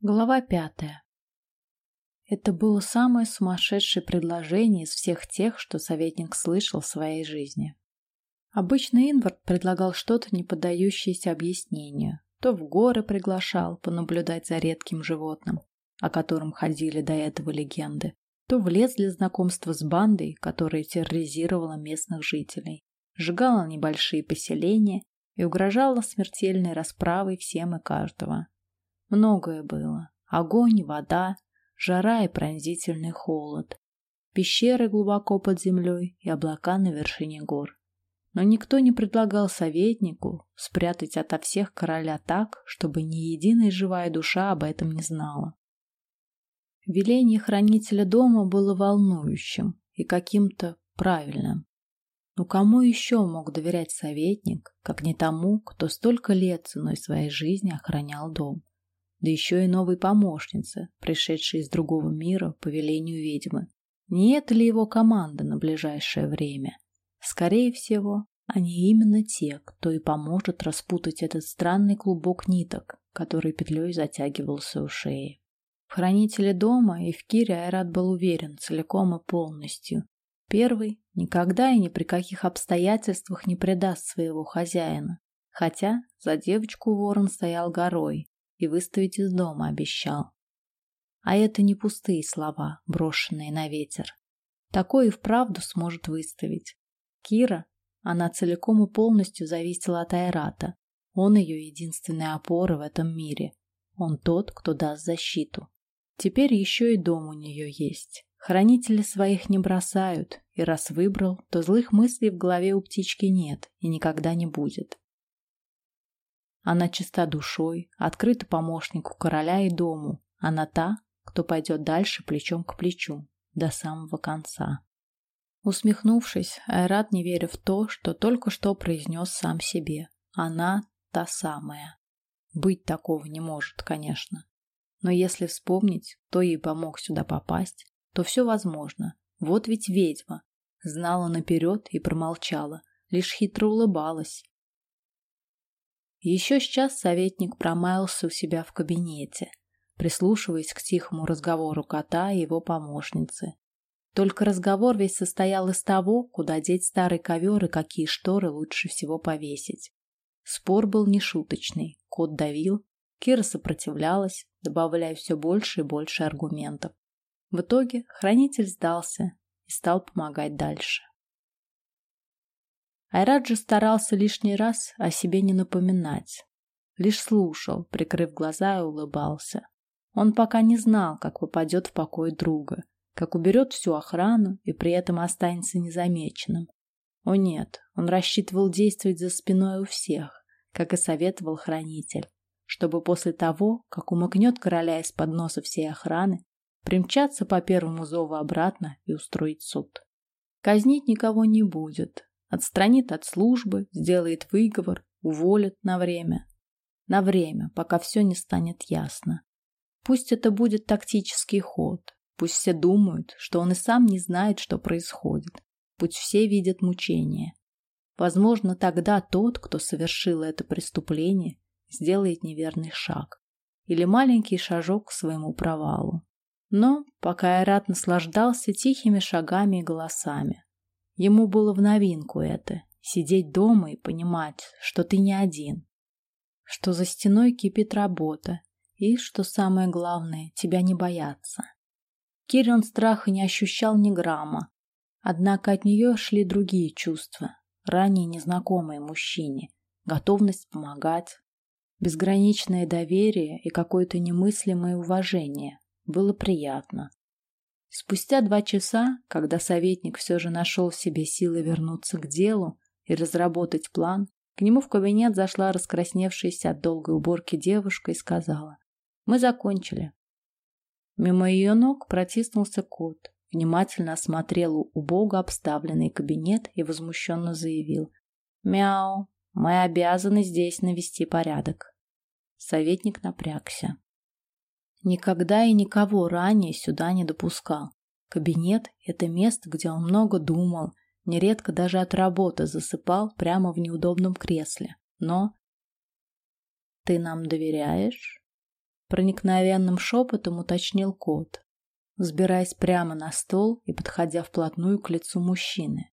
Глава пятая. Это было самое сумасшедшее предложение из всех тех, что советник слышал в своей жизни. Обычно Инвард предлагал что-то, не поддающееся объяснению. То в горы приглашал понаблюдать за редким животным, о котором ходили до этого легенды, то в лес для знакомства с бандой, которая терроризировала местных жителей, сжигала небольшие поселения и угрожала смертельной расправой всем и каждого. Многое было. Огонь, вода, жара и пронзительный холод. Пещеры глубоко под землей и облака на вершине гор. Но никто не предлагал советнику спрятать ото всех короля так, чтобы ни единая живая душа об этом не знала. Веление хранителя дома было волнующим и каким-то правильным. Но кому еще мог доверять советник, как не тому, кто столько лет ценой своей жизни охранял дом? Да еще и новой помощнице, пришедшей из другого мира по велению ведьмы. Не это ли его команда на ближайшее время? Скорее всего, они именно те, кто и поможет распутать этот странный клубок ниток, который петлей затягивался у шеи. В хранителе дома и в Кире Айрат был уверен целиком и полностью. Первый никогда и ни при каких обстоятельствах не предаст своего хозяина, хотя за девочку ворон стоял горой, и выставить из дома обещал. А это не пустые слова, брошенные на ветер. Такое и вправду сможет выставить. Кира, она целиком и полностью зависела от Айрата. Он ее единственная опора в этом мире. Он тот, кто даст защиту. Теперь еще и дом у нее есть. Хранители своих не бросают, и раз выбрал, то злых мыслей в голове у птички нет и никогда не будет. Она чиста душой, открыта помощнику короля и дому. Она та, кто пойдет дальше плечом к плечу, до самого конца. Усмехнувшись, Айрат не веря в то, что только что произнес сам себе. Она та самая. Быть такого не может, конечно. Но если вспомнить, кто ей помог сюда попасть, то все возможно. Вот ведь ведьма. Знала наперед и промолчала, лишь хитро улыбалась, еще сейчас советник промаялся у себя в кабинете, прислушиваясь к тихому разговору кота и его помощницы. Только разговор весь состоял из того, куда деть старый ковер и какие шторы лучше всего повесить. Спор был нешуточный, кот давил, Кира сопротивлялась, добавляя все больше и больше аргументов. В итоге хранитель сдался и стал помогать дальше. Айраджи старался лишний раз о себе не напоминать. Лишь слушал, прикрыв глаза и улыбался. Он пока не знал, как попадет в покой друга, как уберет всю охрану и при этом останется незамеченным. О нет, он рассчитывал действовать за спиной у всех, как и советовал хранитель, чтобы после того, как умыкнет короля из-под носа всей охраны, примчаться по первому зову обратно и устроить суд. Казнить никого не будет, Отстранит от службы, сделает выговор, уволит на время. На время, пока все не станет ясно. Пусть это будет тактический ход. Пусть все думают, что он и сам не знает, что происходит. Пусть все видят мучения. Возможно, тогда тот, кто совершил это преступление, сделает неверный шаг. Или маленький шажок к своему провалу. Но пока Айрат наслаждался тихими шагами и голосами, Ему было в новинку это — сидеть дома и понимать, что ты не один, что за стеной кипит работа и, что самое главное, тебя не боятся. Кирин страха не ощущал ни грамма, однако от нее шли другие чувства, ранее незнакомые мужчине, готовность помогать, безграничное доверие и какое-то немыслимое уважение. Было приятно. Спустя два часа, когда советник все же нашел в себе силы вернуться к делу и разработать план, к нему в кабинет зашла раскрасневшаяся от долгой уборки девушка и сказала «Мы закончили». Мимо ее ног протиснулся кот, внимательно осмотрел убого обставленный кабинет и возмущенно заявил «Мяу, мы обязаны здесь навести порядок». Советник напрягся. Никогда и никого ранее сюда не допускал. Кабинет – это место, где он много думал, нередко даже от работы засыпал прямо в неудобном кресле. Но... «Ты нам доверяешь?» проникновенным шепотом уточнил кот, взбираясь прямо на стол и подходя вплотную к лицу мужчины.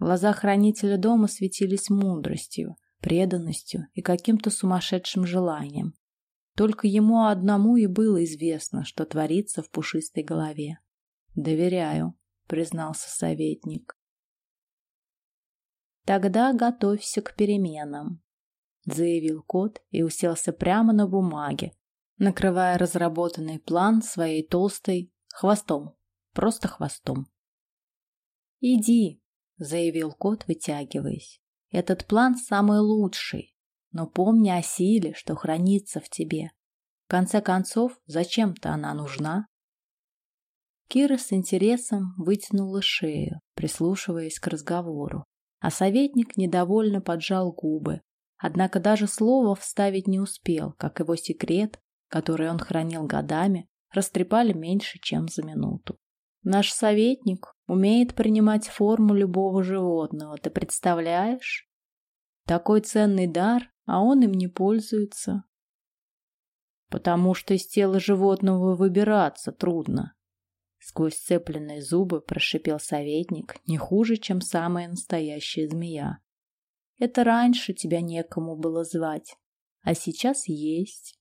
Глаза хранителя дома светились мудростью, преданностью и каким-то сумасшедшим желанием. Только ему одному и было известно, что творится в пушистой голове. «Доверяю», — признался советник. «Тогда готовься к переменам», — заявил кот и уселся прямо на бумаге, накрывая разработанный план своей толстой хвостом, просто хвостом. «Иди», — заявил кот, вытягиваясь. «Этот план самый лучший, но помни о силе, что хранится в тебе. В конце концов, зачем-то она нужна». Кира с интересом вытянула шею, прислушиваясь к разговору, а советник недовольно поджал губы, однако даже слова вставить не успел, как его секрет, который он хранил годами, растрепали меньше, чем за минуту. Наш советник умеет принимать форму любого животного, ты представляешь? Такой ценный дар, а он им не пользуется. Потому что из тела животного выбираться трудно. Сквозь сцепленные зубы прошипел советник, не хуже, чем самая настоящая змея. Это раньше тебя некому было звать, а сейчас есть.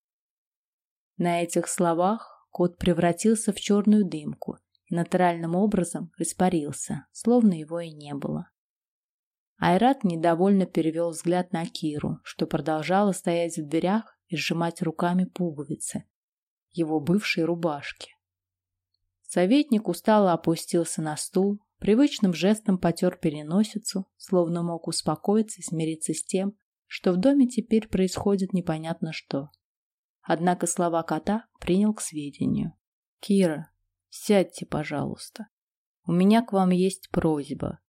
На этих словах кот превратился в черную дымку и натуральным образом испарился, словно его и не было. Айрат недовольно перевел взгляд на Киру, что продолжала стоять в дверях и сжимать руками пуговицы его бывшей рубашки. Советник устало опустился на стул, привычным жестом потер переносицу, словно мог успокоиться и смириться с тем, что в доме теперь происходит непонятно что. Однако слова кота принял к сведению. «Кира, Сядьте, пожалуйста. У меня к вам есть просьба.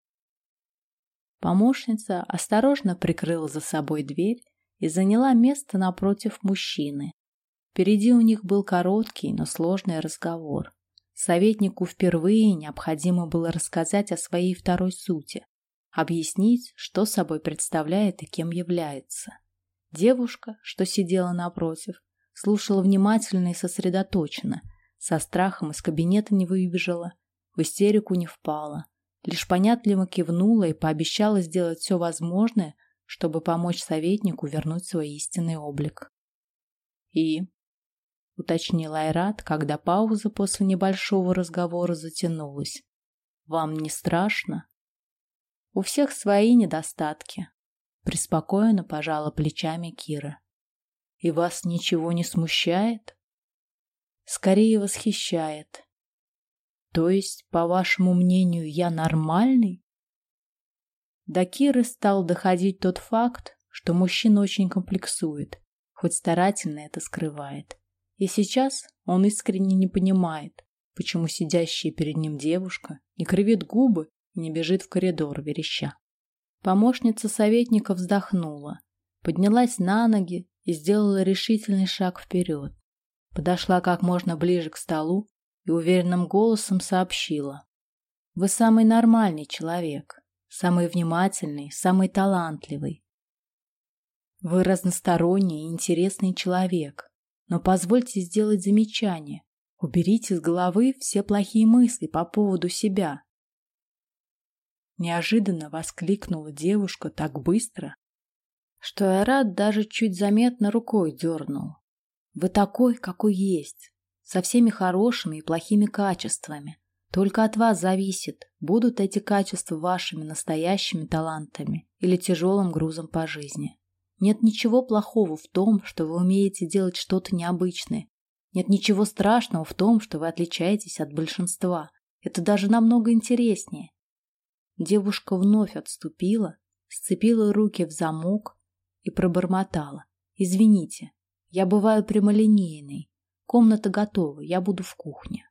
Помощница осторожно прикрыла за собой дверь и заняла место напротив мужчины. Впереди у них был короткий, но сложный разговор. Советнику впервые необходимо было рассказать о своей второй сути, объяснить, что собой представляет и кем является. Девушка, что сидела напротив, слушала внимательно и сосредоточенно – со страхом из кабинета не выбежала, в истерику не впала. Лишь понятливо кивнула и пообещала сделать все возможное, чтобы помочь советнику вернуть свой истинный облик. «И?» — уточнил Айрат, когда пауза после небольшого разговора затянулась. «Вам не страшно?» «У всех свои недостатки», — преспокойно пожала плечами Кира. «И вас ничего не смущает?» скорее восхищает. То есть, по вашему мнению, я нормальный? До Киры стал доходить тот факт, что мужчина очень комплексует, хоть старательно это скрывает. И сейчас он искренне не понимает, почему сидящая перед ним девушка не кривит губы и не бежит в коридор вереща. Помощница советника вздохнула, поднялась на ноги и сделала решительный шаг вперед подошла как можно ближе к столу и уверенным голосом сообщила. «Вы самый нормальный человек, самый внимательный, самый талантливый. Вы разносторонний и интересный человек, но позвольте сделать замечание. Уберите с головы все плохие мысли по поводу себя». Неожиданно воскликнула девушка так быстро, что Айрат даже чуть заметно рукой дернул. Вы такой, какой есть, со всеми хорошими и плохими качествами. Только от вас зависит, будут эти качества вашими настоящими талантами или тяжелым грузом по жизни. Нет ничего плохого в том, что вы умеете делать что-то необычное. Нет ничего страшного в том, что вы отличаетесь от большинства. Это даже намного интереснее. Девушка вновь отступила, сцепила руки в замок и пробормотала. «Извините, я бываю прямолинейной. Комната готова, я буду в кухне.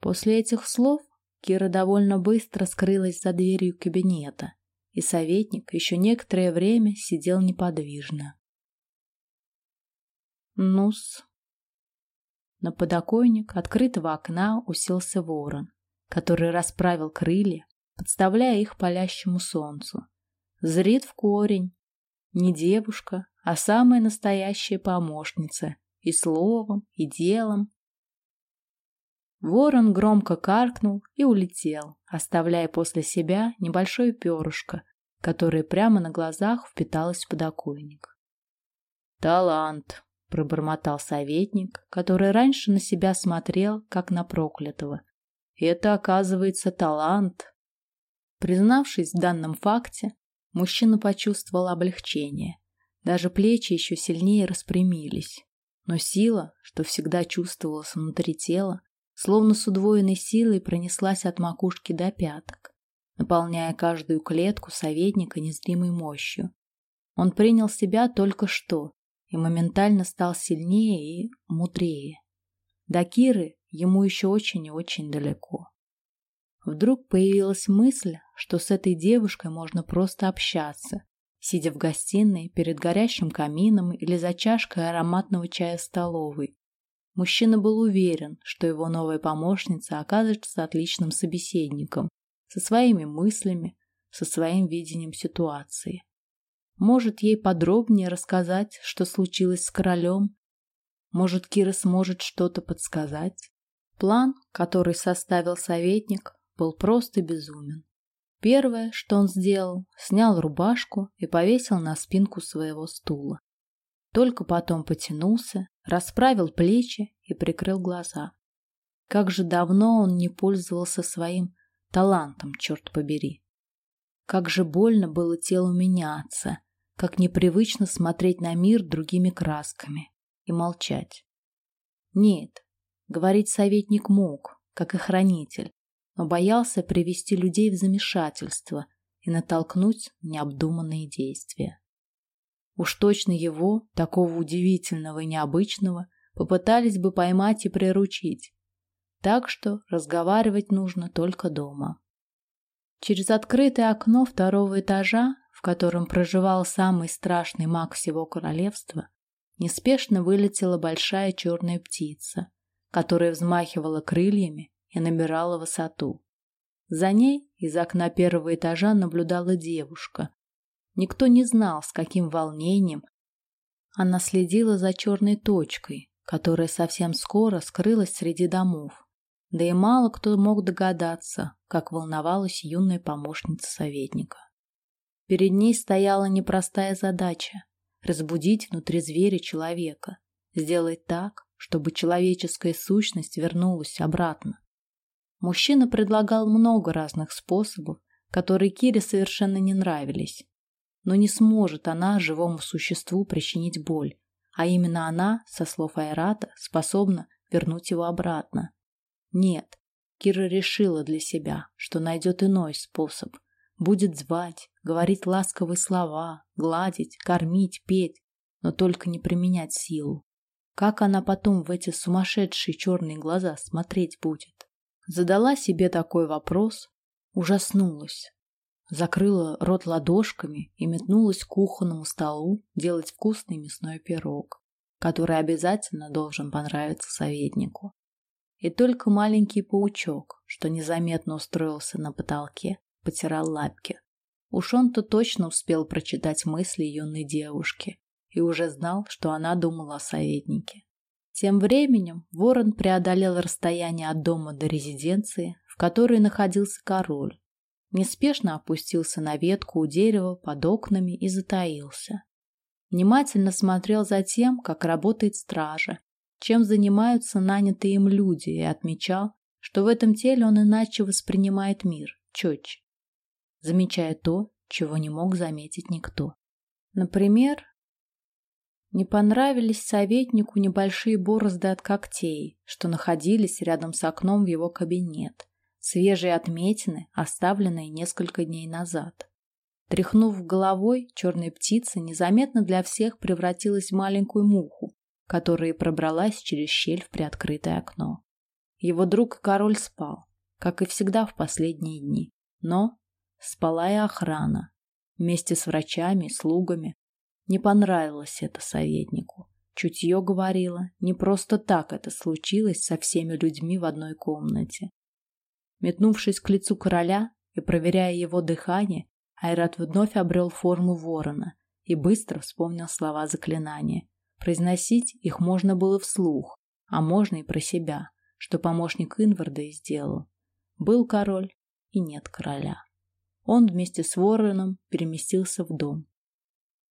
После этих слов Кира довольно быстро скрылась за дверью кабинета, и советник еще некоторое время сидел неподвижно. Нус. На подоконник открытого окна уселся ворон, который расправил крылья, подставляя их палящему солнцу. Зрит в корень. Не девушка, а самая настоящая помощница и словом, и делом. Ворон громко каркнул и улетел, оставляя после себя небольшое перышко, которое прямо на глазах впиталось в подоконник. «Талант!» — пробормотал советник, который раньше на себя смотрел, как на проклятого. «Это, оказывается, талант!» Признавшись в данном факте, мужчина почувствовал облегчение. Даже плечи еще сильнее распрямились. Но сила, что всегда чувствовалась внутри тела, словно с удвоенной силой пронеслась от макушки до пяток, наполняя каждую клетку советника незримой мощью. Он принял себя только что и моментально стал сильнее и мудрее. До Киры ему еще очень и очень далеко. Вдруг появилась мысль, что с этой девушкой можно просто общаться, сидя в гостиной перед горящим камином или за чашкой ароматного чая в столовой, Мужчина был уверен, что его новая помощница окажется отличным собеседником, со своими мыслями, со своим видением ситуации. Может, ей подробнее рассказать, что случилось с королем? Может, Кира сможет что-то подсказать? План, который составил советник, был просто безумен. Первое, что он сделал, снял рубашку и повесил на спинку своего стула. Только потом потянулся, расправил плечи и прикрыл глаза. Как же давно он не пользовался своим талантом, черт побери. Как же больно было телу меняться, как непривычно смотреть на мир другими красками и молчать. Нет, говорить советник мог, как и хранитель, но боялся привести людей в замешательство и натолкнуть необдуманные действия. Уж точно его, такого удивительного и необычного, попытались бы поймать и приручить. Так что разговаривать нужно только дома. Через открытое окно второго этажа, в котором проживал самый страшный маг всего королевства, неспешно вылетела большая черная птица, которая взмахивала крыльями и набирала высоту. За ней из окна первого этажа наблюдала девушка, Никто не знал, с каким волнением она следила за черной точкой, которая совсем скоро скрылась среди домов. Да и мало кто мог догадаться, как волновалась юная помощница советника. Перед ней стояла непростая задача – разбудить внутри зверя человека, сделать так, чтобы человеческая сущность вернулась обратно. Мужчина предлагал много разных способов, которые Кире совершенно не нравились. Но не сможет она живому существу причинить боль, а именно она, со слов Айрата, способна вернуть его обратно. Нет, Кира решила для себя, что найдет иной способ. Будет звать, говорить ласковые слова, гладить, кормить, петь, но только не применять силу. Как она потом в эти сумасшедшие черные глаза смотреть будет? Задала себе такой вопрос, ужаснулась закрыла рот ладошками и метнулась к кухонному столу делать вкусный мясной пирог, который обязательно должен понравиться советнику. И только маленький паучок, что незаметно устроился на потолке, потирал лапки. Уж он-то точно успел прочитать мысли юной девушки и уже знал, что она думала о советнике. Тем временем ворон преодолел расстояние от дома до резиденции, в которой находился король, неспешно опустился на ветку у дерева под окнами и затаился. Внимательно смотрел за тем, как работает стража, чем занимаются нанятые им люди, и отмечал, что в этом теле он иначе воспринимает мир, четче, замечая то, чего не мог заметить никто. Например, не понравились советнику небольшие борозды от когтей, что находились рядом с окном в его кабинет свежие отметины, оставленные несколько дней назад. Тряхнув головой, черная птица незаметно для всех превратилась в маленькую муху, которая пробралась через щель в приоткрытое окно. Его друг и король спал, как и всегда в последние дни. Но спала и охрана, вместе с врачами слугами. Не понравилось это советнику. Чутье говорило, не просто так это случилось со всеми людьми в одной комнате. Метнувшись к лицу короля и проверяя его дыхание, Айрат вновь обрел форму ворона и быстро вспомнил слова заклинания. Произносить их можно было вслух, а можно и про себя, что помощник Инварда и сделал. Был король и нет короля. Он вместе с вороном переместился в дом.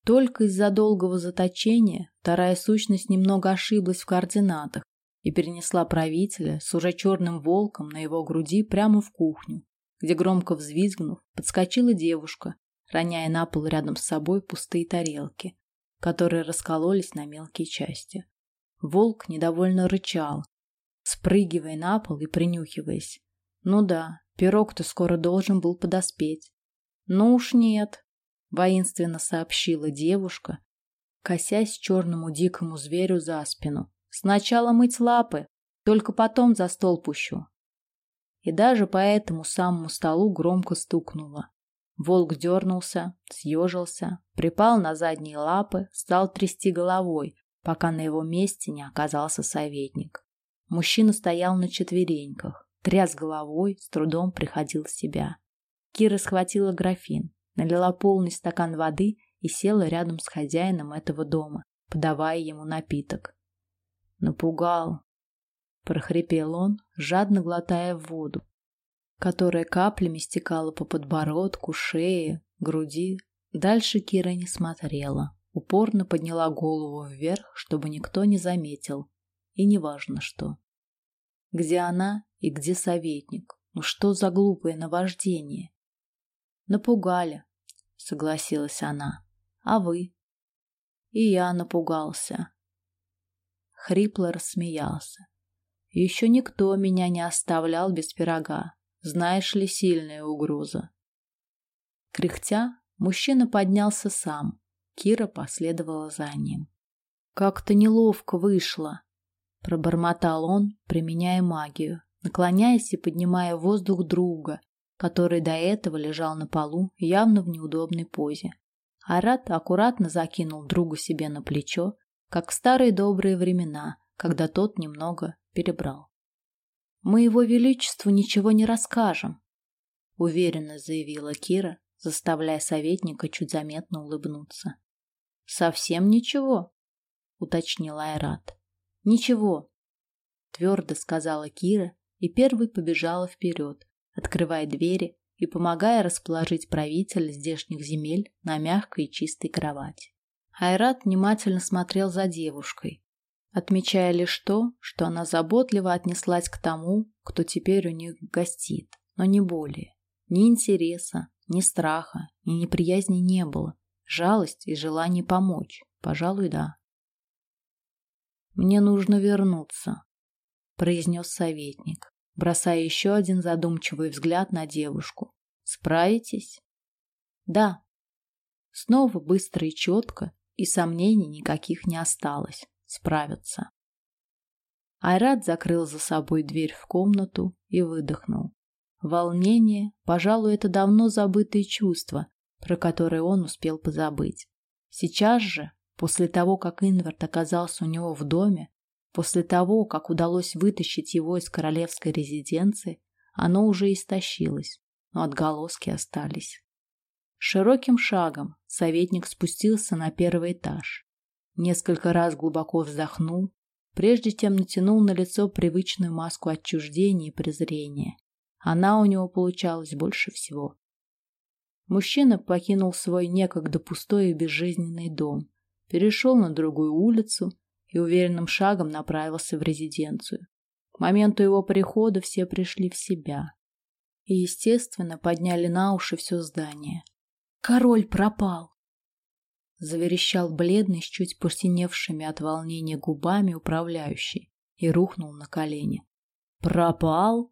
Только из-за долгого заточения вторая сущность немного ошиблась в координатах и перенесла правителя с уже черным волком на его груди прямо в кухню, где, громко взвизгнув, подскочила девушка, роняя на пол рядом с собой пустые тарелки, которые раскололись на мелкие части. Волк недовольно рычал, спрыгивая на пол и принюхиваясь. Ну да, пирог-то скоро должен был подоспеть. Ну уж нет, воинственно сообщила девушка, косясь черному дикому зверю за спину. Сначала мыть лапы, только потом за стол пущу. И даже по этому самому столу громко стукнуло. Волк дернулся, съежился, припал на задние лапы, стал трясти головой, пока на его месте не оказался советник. Мужчина стоял на четвереньках, тряс головой, с трудом приходил в себя. Кира схватила графин, налила полный стакан воды и села рядом с хозяином этого дома, подавая ему напиток. Напугал, прохрипел он, жадно глотая воду которая каплями стекала по подбородку, шее, груди. Дальше Кира не смотрела, упорно подняла голову вверх, чтобы никто не заметил, и неважно что. Где она и где советник? Ну что за глупое наваждение? Напугали, согласилась она. А вы? И я напугался. Хрипло рассмеялся. Еще никто меня не оставлял без пирога. Знаешь ли, сильная угроза. Кряхтя, мужчина поднялся сам. Кира последовала за ним. Как-то неловко вышло, пробормотал он, применяя магию, наклоняясь и поднимая воздух друга, который до этого лежал на полу, явно в неудобной позе. Арат аккуратно закинул другу себе на плечо, как в старые добрые времена, когда тот немного перебрал. Мы его величеству ничего не расскажем, уверенно заявила Кира, заставляя советника чуть заметно улыбнуться. Совсем ничего, уточнил Айрат. Ничего, твердо сказала Кира и первой побежала вперед, открывая двери и помогая расположить правителя здешних земель на мягкой и чистой кровати. Айрат внимательно смотрел за девушкой, отмечая лишь то, что она заботливо отнеслась к тому, кто теперь у них гостит, но не более. Ни интереса, ни страха, ни неприязни не было. Жалость и желание помочь, пожалуй, да. «Мне нужно вернуться», — произнес советник, бросая еще один задумчивый взгляд на девушку. «Справитесь?» «Да». Снова быстро и четко, и сомнений никаких не осталось справятся. Айрат закрыл за собой дверь в комнату и выдохнул. Волнение, пожалуй, это давно забытое чувство, про которое он успел позабыть. Сейчас же, после того, как Инверт оказался у него в доме, после того, как удалось вытащить его из королевской резиденции, оно уже истощилось, но отголоски остались. Широким шагом советник спустился на первый этаж. Несколько раз глубоко вздохнул, прежде чем натянул на лицо привычную маску отчуждения и презрения. Она у него получалась больше всего. Мужчина покинул свой некогда пустой и безжизненный дом, перешел на другую улицу и уверенным шагом направился в резиденцию. К моменту его прихода все пришли в себя и, естественно, подняли на уши все здание. Король пропал заверещал бледный с чуть посиневшими от волнения губами управляющий и рухнул на колени. Пропал?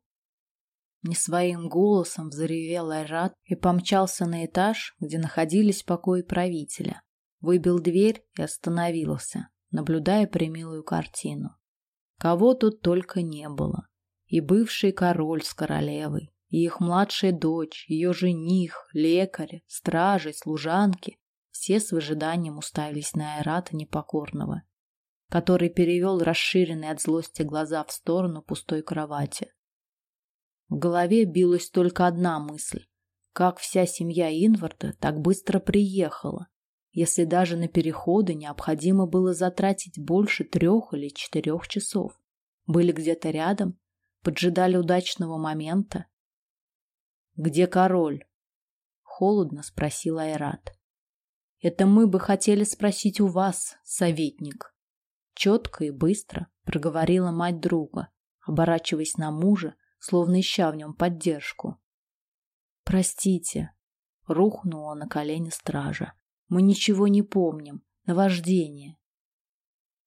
Не своим голосом взревел Айрат и помчался на этаж, где находились покои правителя. Выбил дверь и остановился, наблюдая примилую картину. Кого тут только не было. И бывший король с королевой, и их младшая дочь, ее жених, лекарь, стражи, служанки все с выжиданием уставились на Айрата Непокорного, который перевел расширенные от злости глаза в сторону пустой кровати. В голове билась только одна мысль. Как вся семья Инварда так быстро приехала? Если даже на переходы необходимо было затратить больше трех или четырех часов? Были где-то рядом, поджидали удачного момента. «Где король?» — холодно спросил Айрат. «Это мы бы хотели спросить у вас, советник». Четко и быстро проговорила мать друга, оборачиваясь на мужа, словно ища в нем поддержку. «Простите», — рухнула на колени стража. «Мы ничего не помним. Наваждение».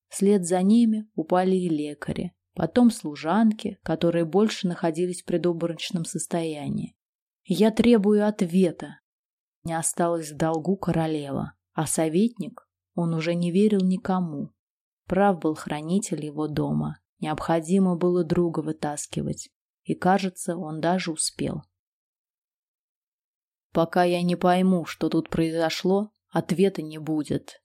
Вслед за ними упали и лекари, потом служанки, которые больше находились в предобморочном состоянии. «Я требую ответа». Не осталось в долгу королева, а советник, он уже не верил никому. Прав был хранитель его дома. Необходимо было друга вытаскивать. И, кажется, он даже успел. Пока я не пойму, что тут произошло, ответа не будет.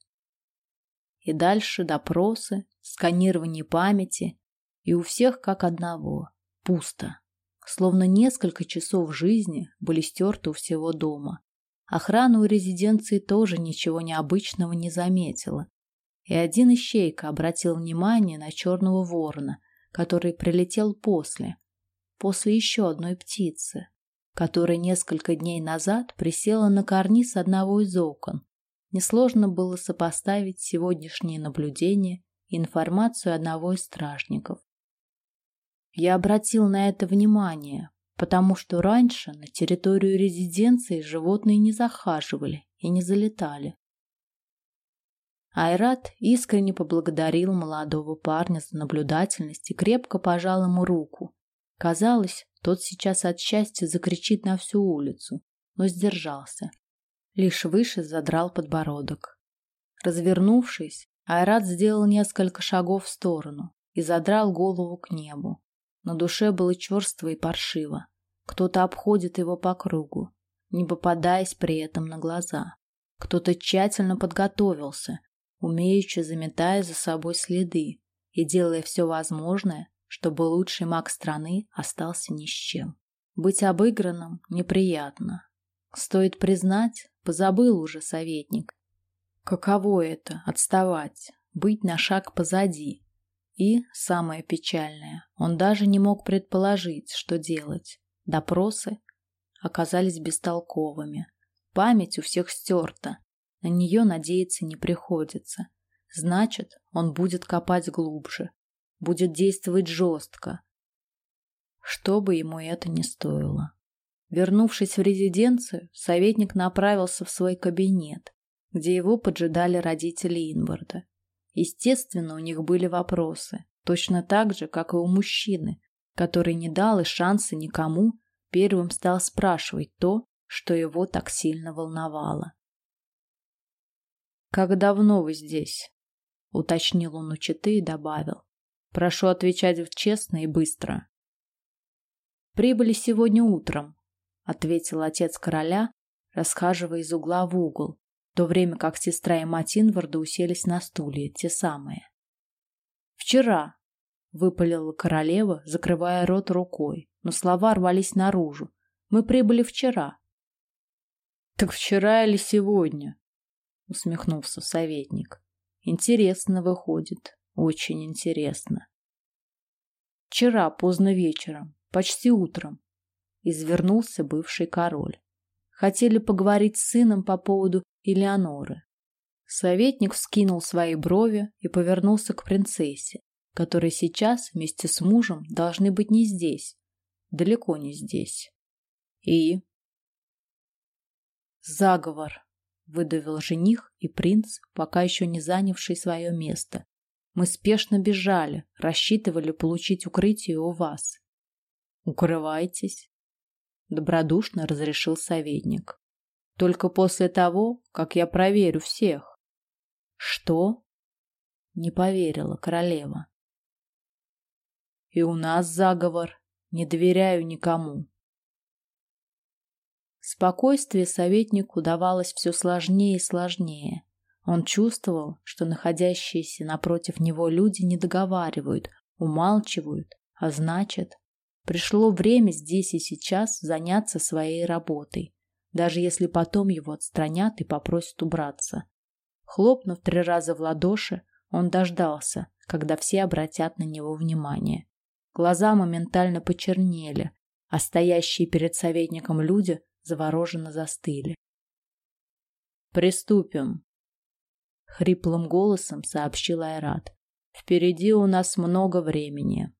И дальше допросы, сканирование памяти, и у всех как одного. Пусто. Словно несколько часов жизни были стерты у всего дома. Охрана у резиденции тоже ничего необычного не заметила. И один ищейка обратил внимание на черного ворона, который прилетел после, после еще одной птицы, которая несколько дней назад присела на карниз одного из окон. Несложно было сопоставить сегодняшние наблюдения и информацию одного из стражников. Я обратил на это внимание, потому что раньше на территорию резиденции животные не захаживали и не залетали. Айрат искренне поблагодарил молодого парня за наблюдательность и крепко пожал ему руку. Казалось, тот сейчас от счастья закричит на всю улицу, но сдержался. Лишь выше задрал подбородок. Развернувшись, Айрат сделал несколько шагов в сторону и задрал голову к небу. На душе было черство и паршиво. Кто-то обходит его по кругу, не попадаясь при этом на глаза. Кто-то тщательно подготовился, умеючи заметая за собой следы и делая все возможное, чтобы лучший маг страны остался ни с чем. Быть обыгранным неприятно. Стоит признать, позабыл уже советник. Каково это — отставать, быть на шаг позади. И, самое печальное, он даже не мог предположить, что делать. Допросы оказались бестолковыми. Память у всех стерта. На нее надеяться не приходится. Значит, он будет копать глубже, будет действовать жестко, что бы ему это ни стоило. Вернувшись в резиденцию, советник направился в свой кабинет, где его поджидали родители Инварда. Естественно, у них были вопросы, точно так же, как и у мужчины, который не дал и шанса никому, первым стал спрашивать то, что его так сильно волновало. «Как давно вы здесь?» — уточнил он у и добавил. Прошу отвечать честно и быстро. Прибыли сегодня утром, ответил отец короля, расхаживая из угла в угол, в то время как сестра и мать Инварда уселись на стуле, те самые. Вчера, выпалила королева, закрывая рот рукой, но слова рвались наружу. Мы прибыли вчера. Так вчера или сегодня? усмехнулся советник. Интересно выходит. Очень интересно. Вчера поздно вечером, почти утром, извернулся бывший король. Хотели поговорить с сыном по поводу Элеоноры. Советник вскинул свои брови и повернулся к принцессе, которая сейчас вместе с мужем должны быть не здесь, далеко не здесь. И заговор, выдавил жених и принц, пока еще не занявший свое место, мы спешно бежали, рассчитывали получить укрытие у вас. Укрывайтесь, добродушно разрешил советник. Только после того, как я проверю всех. Что? Не поверила королева. И у нас заговор. Не доверяю никому. Спокойствие советнику давалось все сложнее и сложнее. Он чувствовал, что находящиеся напротив него люди не договаривают, умалчивают, а значит, пришло время здесь и сейчас заняться своей работой, даже если потом его отстранят и попросят убраться. Хлопнув три раза в ладоши, он дождался, когда все обратят на него внимание. Глаза моментально почернели, а стоящие перед советником люди завороженно застыли. «Приступим», — хриплым голосом сообщил Айрат. «Впереди у нас много времени».